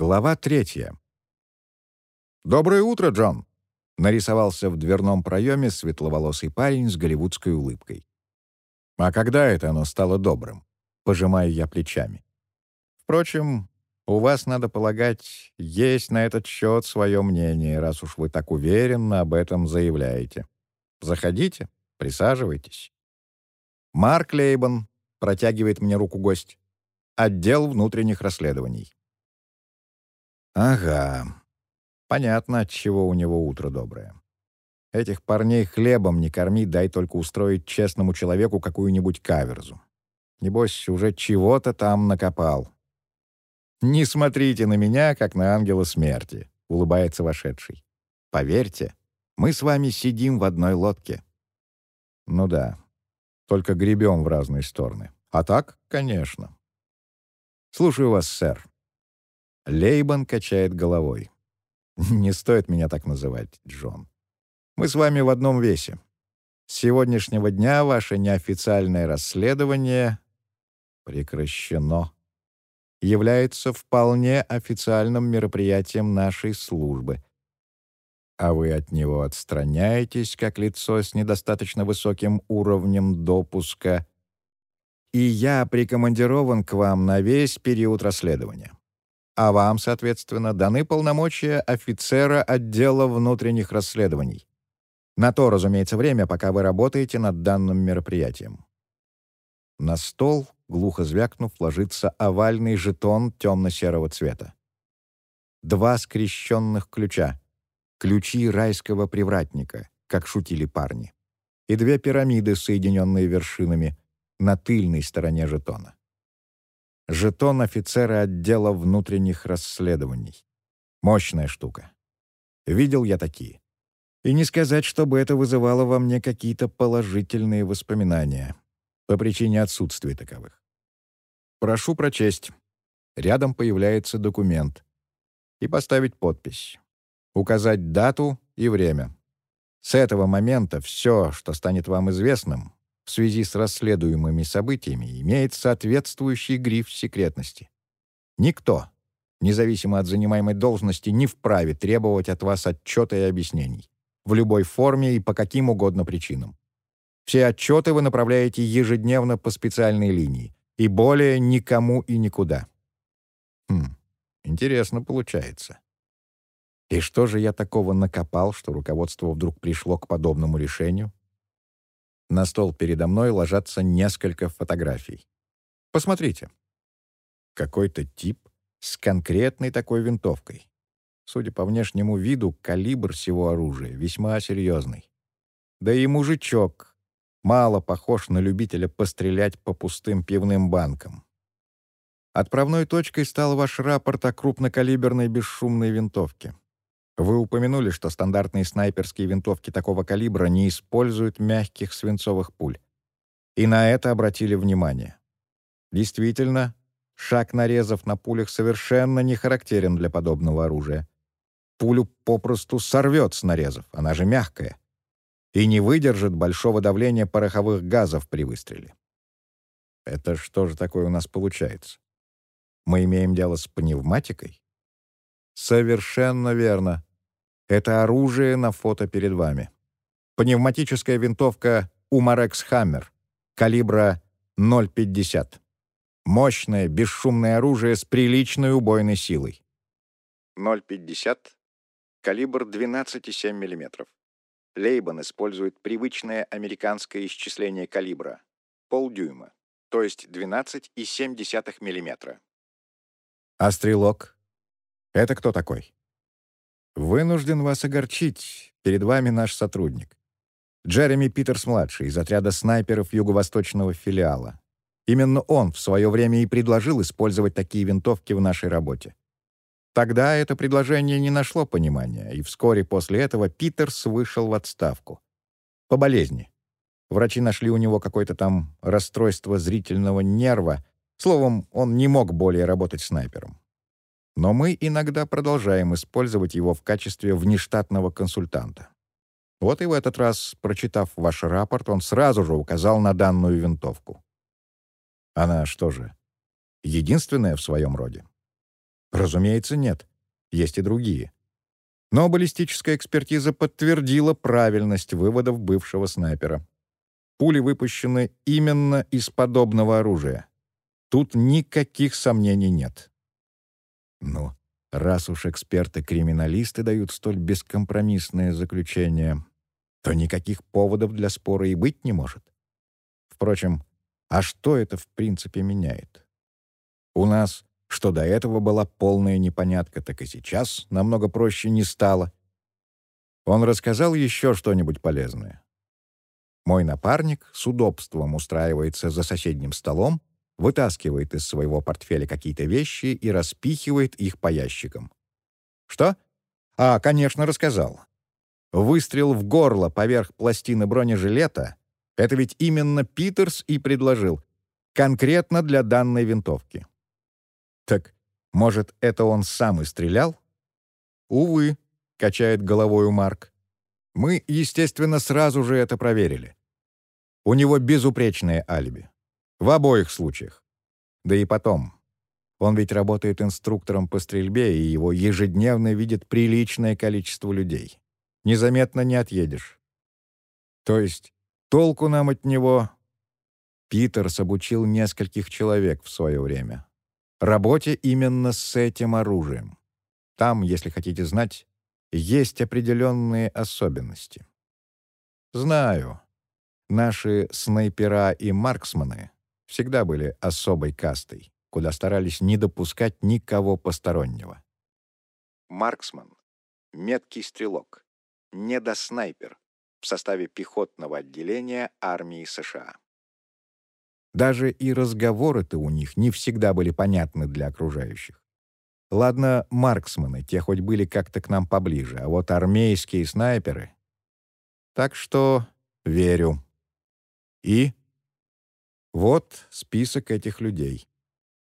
Глава третья. «Доброе утро, Джон!» — нарисовался в дверном проеме светловолосый парень с голливудской улыбкой. «А когда это оно стало добрым?» — пожимаю я плечами. «Впрочем, у вас, надо полагать, есть на этот счет свое мнение, раз уж вы так уверенно об этом заявляете. Заходите, присаживайтесь». Марк Лейбан протягивает мне руку гость. Отдел внутренних расследований. Ага. Понятно, от чего у него утро доброе. Этих парней хлебом не корми, дай только устроить честному человеку какую-нибудь каверзу. Небось, уже чего-то там накопал. «Не смотрите на меня, как на ангела смерти», — улыбается вошедший. «Поверьте, мы с вами сидим в одной лодке». «Ну да, только гребем в разные стороны. А так, конечно. Слушаю вас, сэр. Лейбан качает головой. Не стоит меня так называть, Джон. Мы с вами в одном весе. С сегодняшнего дня ваше неофициальное расследование прекращено. Является вполне официальным мероприятием нашей службы — а вы от него отстраняетесь, как лицо с недостаточно высоким уровнем допуска, и я прикомандирован к вам на весь период расследования. А вам, соответственно, даны полномочия офицера отдела внутренних расследований. На то, разумеется, время, пока вы работаете над данным мероприятием. На стол, глухо звякнув, ложится овальный жетон темно-серого цвета. Два скрещенных ключа — ключи райского привратника, как шутили парни, и две пирамиды, соединенные вершинами, на тыльной стороне жетона. Жетон офицера отдела внутренних расследований. Мощная штука. Видел я такие. И не сказать, чтобы это вызывало во мне какие-то положительные воспоминания по причине отсутствия таковых. Прошу прочесть. Рядом появляется документ. И поставить подпись указать дату и время. С этого момента все, что станет вам известным в связи с расследуемыми событиями, имеет соответствующий гриф секретности. Никто, независимо от занимаемой должности, не вправе требовать от вас отчета и объяснений в любой форме и по каким угодно причинам. Все отчеты вы направляете ежедневно по специальной линии, и более никому и никуда. Хм, интересно получается. И что же я такого накопал, что руководство вдруг пришло к подобному решению? На стол передо мной ложатся несколько фотографий. Посмотрите. Какой-то тип с конкретной такой винтовкой. Судя по внешнему виду, калибр всего оружия весьма серьезный. Да и мужичок мало похож на любителя пострелять по пустым пивным банкам. Отправной точкой стал ваш рапорт о крупнокалиберной бесшумной винтовке. Вы упомянули, что стандартные снайперские винтовки такого калибра не используют мягких свинцовых пуль. И на это обратили внимание. Действительно, шаг нарезов на пулях совершенно не характерен для подобного оружия. Пулю попросту сорвет с нарезов, она же мягкая, и не выдержит большого давления пороховых газов при выстреле. Это что же такое у нас получается? Мы имеем дело с пневматикой? Совершенно верно. Это оружие на фото перед вами. Пневматическая винтовка Умарекс Хаммер калибра 0,50. Мощное, бесшумное оружие с приличной убойной силой. 0,50. Калибр 12,7 мм. Лейбан использует привычное американское исчисление калибра — полдюйма, то есть 12,7 мм. А стрелок? Это кто такой? «Вынужден вас огорчить. Перед вами наш сотрудник. Джереми Питерс-младший из отряда снайперов юго-восточного филиала. Именно он в свое время и предложил использовать такие винтовки в нашей работе. Тогда это предложение не нашло понимания, и вскоре после этого Питерс вышел в отставку. По болезни. Врачи нашли у него какое-то там расстройство зрительного нерва. Словом, он не мог более работать снайпером но мы иногда продолжаем использовать его в качестве внештатного консультанта. Вот и в этот раз, прочитав ваш рапорт, он сразу же указал на данную винтовку. Она что же, единственная в своем роде? Разумеется, нет. Есть и другие. Но баллистическая экспертиза подтвердила правильность выводов бывшего снайпера. Пули выпущены именно из подобного оружия. Тут никаких сомнений нет. Ну, раз уж эксперты-криминалисты дают столь бескомпромиссное заключение, то никаких поводов для спора и быть не может. Впрочем, а что это в принципе меняет? У нас, что до этого была полная непонятка, так и сейчас намного проще не стало. Он рассказал еще что-нибудь полезное. Мой напарник с удобством устраивается за соседним столом, вытаскивает из своего портфеля какие-то вещи и распихивает их по ящикам. «Что?» «А, конечно, рассказал. Выстрел в горло поверх пластины бронежилета — это ведь именно Питерс и предложил. Конкретно для данной винтовки. Так, может, это он сам и стрелял? Увы, качает головой Марк. Мы, естественно, сразу же это проверили. У него безупречное алиби. В обоих случаях. Да и потом. Он ведь работает инструктором по стрельбе, и его ежедневно видит приличное количество людей. Незаметно не отъедешь. То есть толку нам от него... Питерс обучил нескольких человек в свое время. Работе именно с этим оружием. Там, если хотите знать, есть определенные особенности. Знаю. Наши снайпера и марксманы всегда были особой кастой, куда старались не допускать никого постороннего. Марксман — меткий стрелок, недоснайпер в составе пехотного отделения армии США. Даже и разговоры-то у них не всегда были понятны для окружающих. Ладно, марксмены, те хоть были как-то к нам поближе, а вот армейские снайперы... Так что верю. И? Вот список этих людей.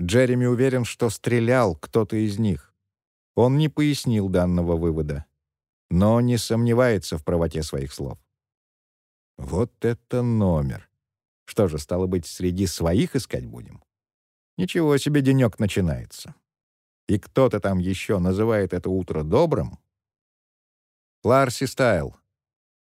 Джереми уверен, что стрелял кто-то из них. Он не пояснил данного вывода, но не сомневается в правоте своих слов. Вот это номер. Что же, стало быть, среди своих искать будем? Ничего себе денек начинается. И кто-то там еще называет это утро добрым? Ларси Стайл.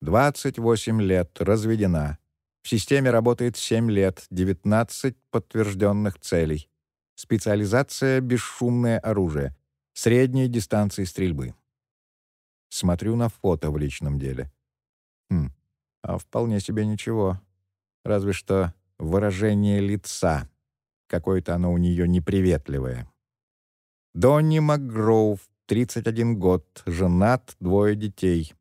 28 лет, разведена. В системе работает 7 лет, 19 подтвержденных целей. Специализация — бесшумное оружие. Средней дистанции стрельбы. Смотрю на фото в личном деле. Хм, а вполне себе ничего. Разве что выражение лица. Какое-то оно у нее неприветливое. Донни МакГроув, 31 год, женат, двое детей.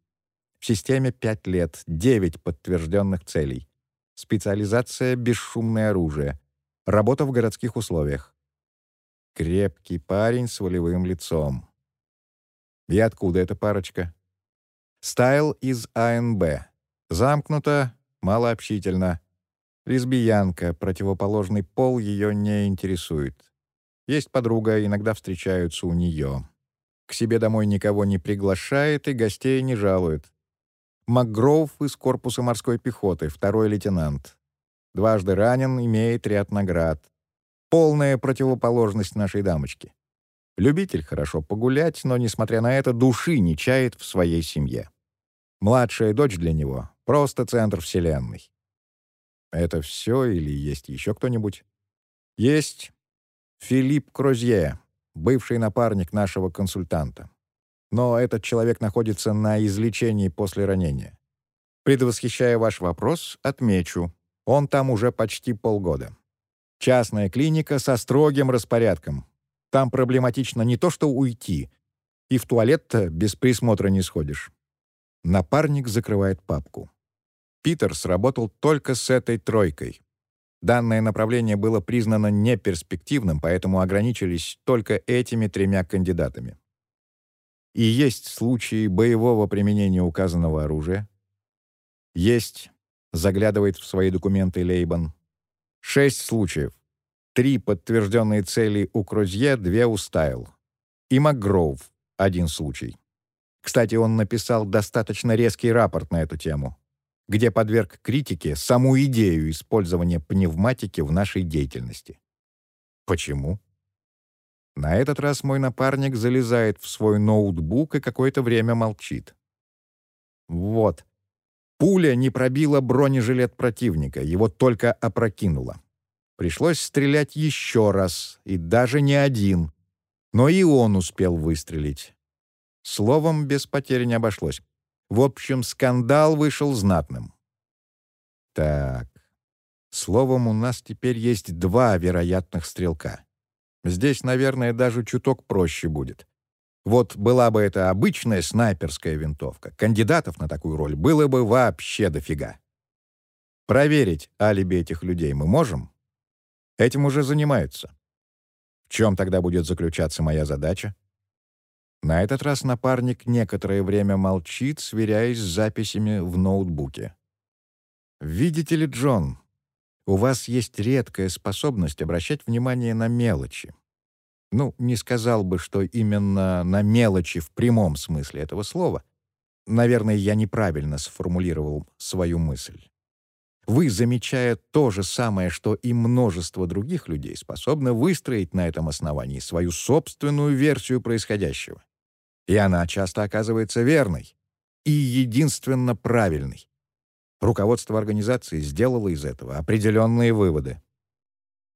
В системе 5 лет, 9 подтвержденных целей. Специализация — бесшумное оружие. Работа в городских условиях. Крепкий парень с волевым лицом. И откуда эта парочка? Стайл из АНБ. Замкнуто, малообщительно. Лесбиянка, противоположный пол ее не интересует. Есть подруга, иногда встречаются у нее. К себе домой никого не приглашает и гостей не жалует. МакГроув из корпуса морской пехоты, второй лейтенант. Дважды ранен, имеет ряд наград. Полная противоположность нашей дамочки. Любитель хорошо погулять, но, несмотря на это, души не чает в своей семье. Младшая дочь для него — просто центр вселенной. Это все или есть еще кто-нибудь? Есть Филипп Крозье, бывший напарник нашего консультанта. Но этот человек находится на излечении после ранения. Предвосхищая ваш вопрос, отмечу, он там уже почти полгода. Частная клиника со строгим распорядком. Там проблематично не то что уйти, и в туалет-то без присмотра не сходишь. Напарник закрывает папку. Питер сработал только с этой тройкой. Данное направление было признано неперспективным, поэтому ограничились только этими тремя кандидатами. И есть случаи боевого применения указанного оружия. Есть, заглядывает в свои документы Лейбан. Шесть случаев. Три подтвержденные цели у Крузье, две у Стайл. И МакГроув — один случай. Кстати, он написал достаточно резкий рапорт на эту тему где подверг критике саму идею использования пневматики в нашей деятельности. Почему? На этот раз мой напарник залезает в свой ноутбук и какое-то время молчит. Вот. Пуля не пробила бронежилет противника, его только опрокинула. Пришлось стрелять еще раз, и даже не один. Но и он успел выстрелить. Словом, без потери не обошлось. В общем, скандал вышел знатным. Так, словом, у нас теперь есть два вероятных стрелка. Здесь, наверное, даже чуток проще будет. Вот была бы это обычная снайперская винтовка, кандидатов на такую роль было бы вообще дофига. Проверить алиби этих людей мы можем? Этим уже занимаются. В чем тогда будет заключаться моя задача? На этот раз напарник некоторое время молчит, сверяясь с записями в ноутбуке. «Видите ли, Джон, у вас есть редкая способность обращать внимание на мелочи. Ну, не сказал бы, что именно на мелочи в прямом смысле этого слова. Наверное, я неправильно сформулировал свою мысль. Вы, замечая то же самое, что и множество других людей, способны выстроить на этом основании свою собственную версию происходящего. И она часто оказывается верной и единственно правильной. Руководство организации сделало из этого определенные выводы.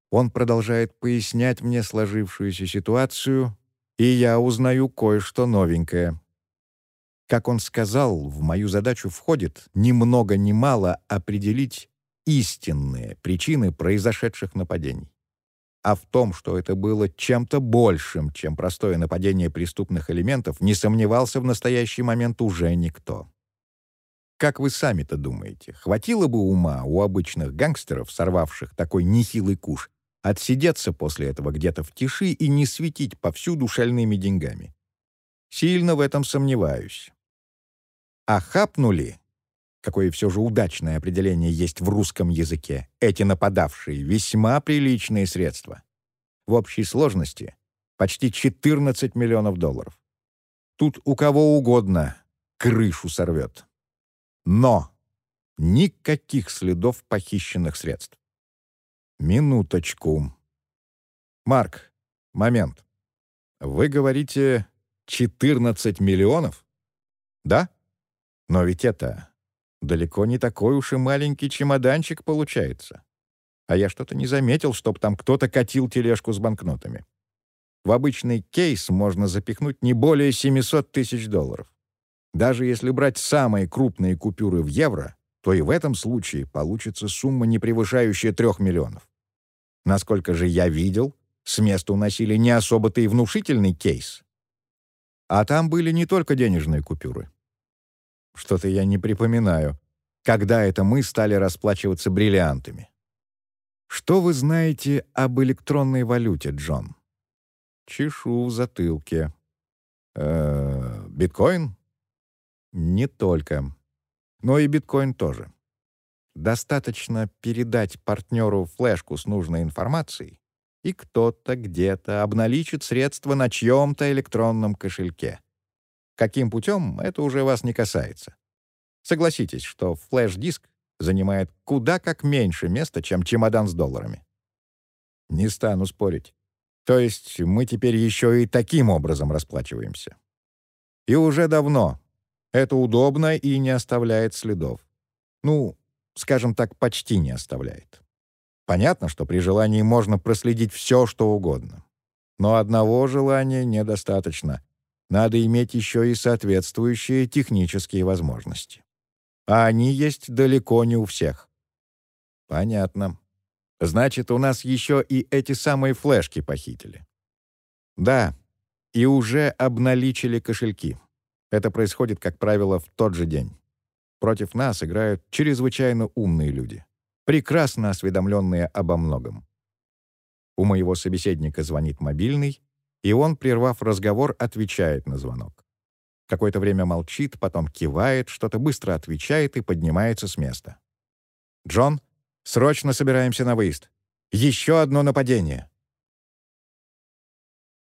Он продолжает пояснять мне сложившуюся ситуацию, и я узнаю кое-что новенькое. Как он сказал, в мою задачу входит ни много ни мало определить истинные причины произошедших нападений. А в том, что это было чем-то большим, чем простое нападение преступных элементов, не сомневался в настоящий момент уже никто. Как вы сами-то думаете, хватило бы ума у обычных гангстеров, сорвавших такой нехилый куш, отсидеться после этого где-то в тиши и не светить повсюду шальными деньгами? Сильно в этом сомневаюсь. А хапнули, какое все же удачное определение есть в русском языке, эти нападавшие весьма приличные средства. В общей сложности почти 14 миллионов долларов. Тут у кого угодно крышу сорвет. Но никаких следов похищенных средств. Минуточку. Марк, момент. Вы говорите 14 миллионов? Да? Но ведь это далеко не такой уж и маленький чемоданчик получается. А я что-то не заметил, чтоб там кто-то катил тележку с банкнотами. В обычный кейс можно запихнуть не более 700 тысяч долларов. Даже если брать самые крупные купюры в евро, то и в этом случае получится сумма, не превышающая 3 миллионов. Насколько же я видел, с места уносили не особо-то и внушительный кейс. А там были не только денежные купюры. Что-то я не припоминаю, когда это мы стали расплачиваться бриллиантами. Что вы знаете об электронной валюте, Джон? Чешу в затылке. Э -э, биткоин? Не только. Но и биткоин тоже. Достаточно передать партнеру флешку с нужной информацией, и кто-то где-то обналичит средства на чьем-то электронном кошельке. Каким путем, это уже вас не касается. Согласитесь, что флеш-диск занимает куда как меньше места, чем чемодан с долларами. Не стану спорить. То есть мы теперь еще и таким образом расплачиваемся. И уже давно. Это удобно и не оставляет следов. Ну, скажем так, почти не оставляет. Понятно, что при желании можно проследить все, что угодно. Но одного желания недостаточно надо иметь еще и соответствующие технические возможности. А они есть далеко не у всех. Понятно. Значит, у нас еще и эти самые флешки похитили. Да, и уже обналичили кошельки. Это происходит, как правило, в тот же день. Против нас играют чрезвычайно умные люди, прекрасно осведомленные обо многом. У моего собеседника звонит мобильный, и он, прервав разговор, отвечает на звонок. Какое-то время молчит, потом кивает, что-то быстро отвечает и поднимается с места. «Джон, срочно собираемся на выезд. Еще одно нападение.